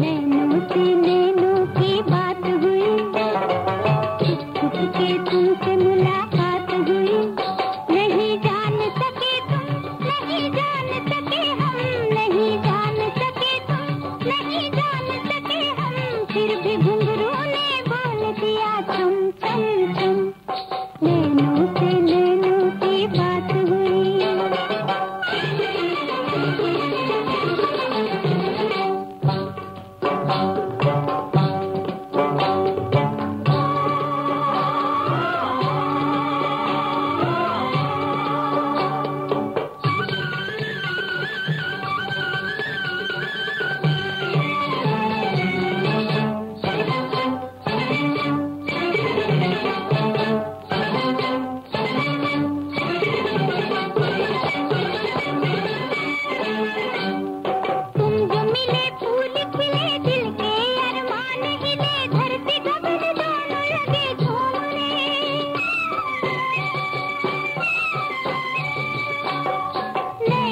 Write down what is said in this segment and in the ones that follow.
नैनों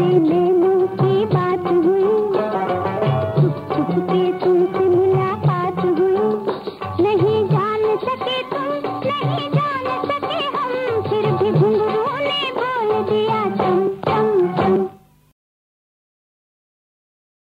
दिल